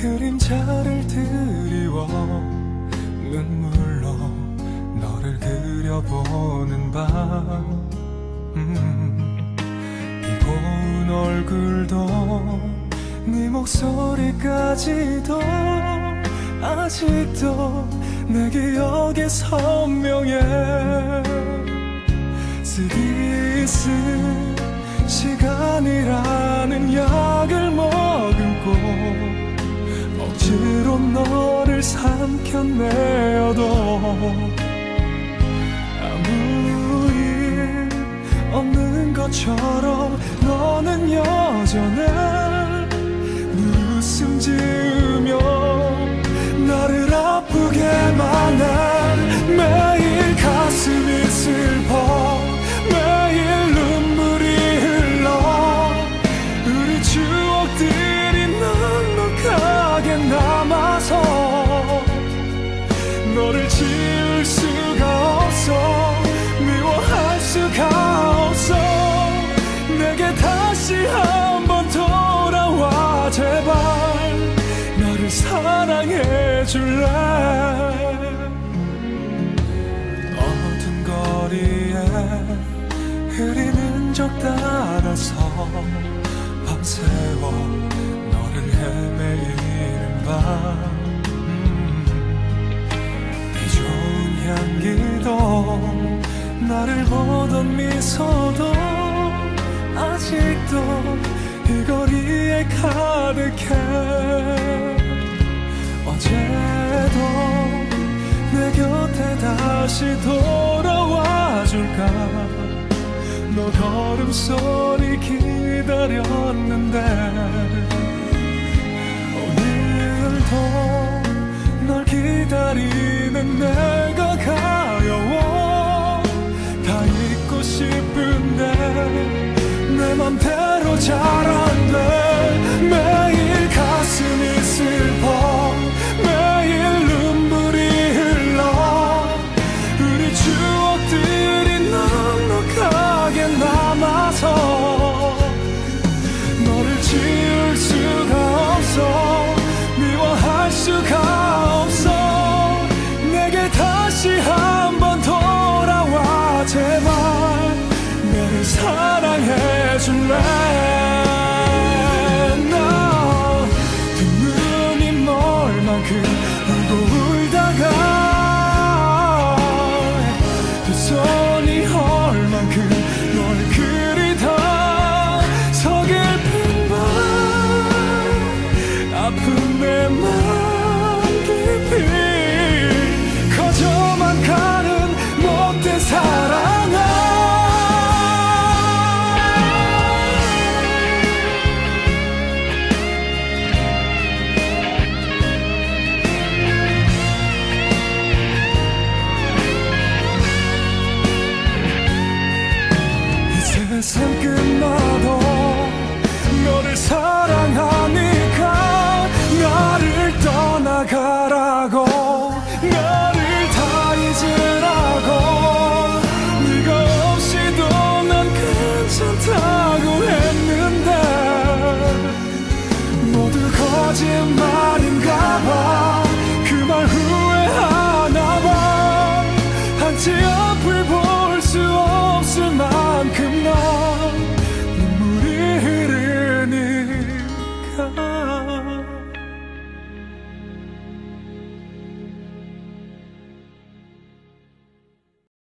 그림자를 드리워 눈물로 너를 그려보는 밤. 음, 이 고운 얼굴도 네 목소리까지도 아직도 내 기억에 선명해. 쓰디쓴 시간이라는 약 억지로 너를 삼켜내어도 아무 일 없는 것처럼 너는 여전해. 웃음 지으며 나를 아프게만 해. 매일 가슴이 슬퍼. 매일 눈물이 흘러. 우리 추억들 해 줄래 어두운 거리에 흐리는 적 따라서 밤새워 너를 헤매이는 밤. 이 좋은 향기도 나를 보던 미소도 아직도 이 거리에 가득해 다시 돌아와 줄까? 너 걸음소리 기다렸는데 오늘도 널 기다리 tonight.